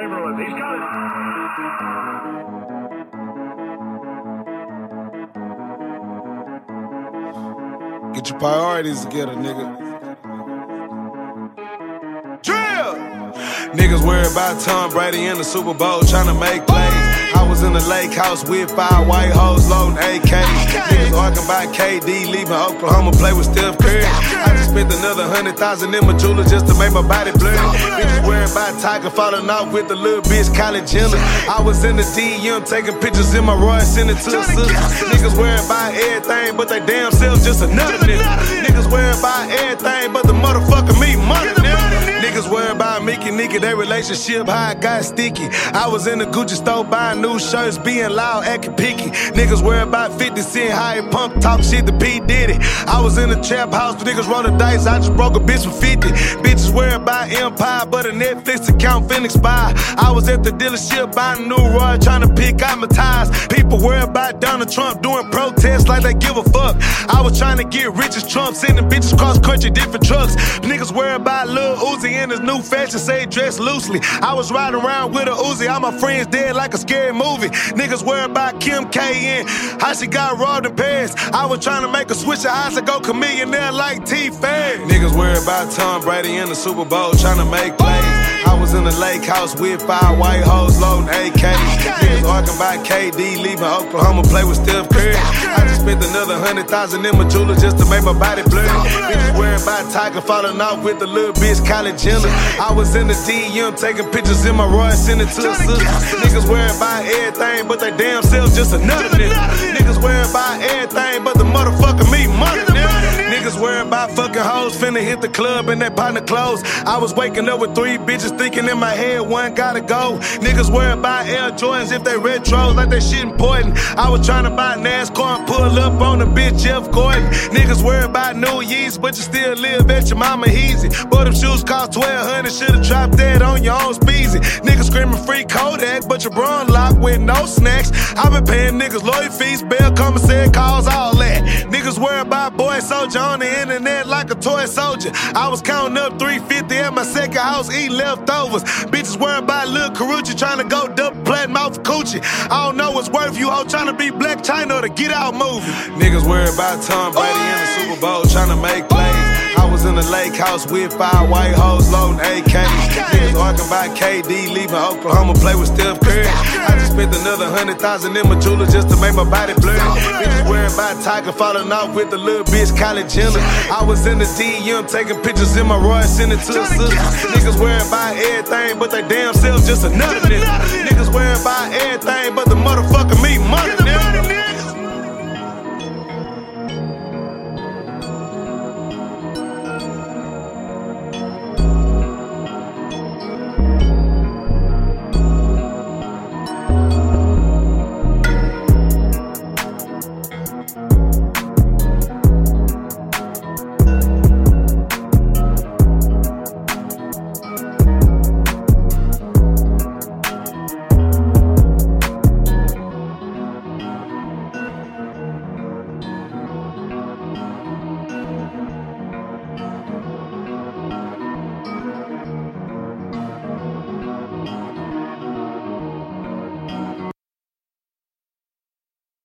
He's got it. Get your priorities together, nigga. Drill! Niggas worried about Tom Brady in the Super Bowl trying to make plays. I was in the lake house with five white hoes loading AKs. Niggas arguing about KD leaving Oklahoma, play with Steph Curry. I just spent another hundred thousand in my jeweler just to make my body blur. Bitches about Tyga falling off with the little bitch Kylie Jenner. I was in the DM taking pictures in my Roy, sending to the sisters. Niggas worried about everything, but they damn self just another nigga. Niggas worried about everything, but the motherfucker me money, nigga. Niggas worried about Mickey Nicky, their relationship, how it got sticky. I was in the Gucci store buying new shirts, being loud, acting picky. Niggas worried about 50 Cent, how he pump talk shit to P. Diddy. I was in the trap house, niggas roll the dice, I just broke a bitch for 50. Bitches worried about Empire, but a Netflix account finna expire. I was at the dealership buying a new Roy, trying to pick out my tires. People worried about Donald Trump doing protests like they give a fuck. I was trying to get rich as Trump, sending bitches cross country, different trucks. Niggas worried about Lil Uzi in his new fashion, say dress loosely. I was riding around with a Uzi, all my friends dead like a scary movie. Niggas worried about Kim K and how she got robbed in Paris. I was trying to make a switch of eyes and go chameleonaire like T Fad. Niggas worried about Tom Brady in the Super Bowl, trying to make plays. I was in the lake house with five white hoes loading AKs. Niggas arguing about KD leaving Oklahoma, play with Steph Curry. I just spent another hundred thousand in my jeweler just to make my body blur. Bitches worried about Tyga falling off with the little bitch Kylie Jenner. I was in the DM taking pictures in my Roy, sending to the sisters. Niggas worried about everything, but they damn self just another nigga. Niggas worried about everything, but About fucking hoes, finna hit the club and they partner clothes. I was waking up with three bitches thinking in my head, one gotta go. Niggas worried about Air Jordans if they retros like that shit important. I was trying to buy NASCAR and pull up on the bitch Jeff Gordon. Niggas worried about New Year's, but you still live at your mama easy. But them shoes cost 1200 should've dropped that on your own speezy. Niggas screaming free Kodak, but your brawn locked with no snacks. i been paying niggas lawyer fees, bail commissary calls, all that. Niggas worried about boy soldier on the internet like a toy soldier. I was counting up 350 at my second house, eating leftovers. Bitches worried about Lil Carucci trying to go double platinum out for coochie. I don't know what's worth you, all trying to be Blac Chyna or the Get Out movie. Niggas worried about Tom Brady in the Super Bowl trying to make plays. Was in the lake house with five white hoes loading AKs. Niggas arguing about KD leaving Oklahoma, play with Steph Curry. I just spent another hundred thousand in my jeweler just to make my body blur. Bitches worried about Tyga falling off with the little bitch Kylie Jenner. I was in the DM taking pictures in my Roy, sending to the sisters. Niggas worried about everything, but they damn self just another nigga. Niggas worried about everything, but the motherfucker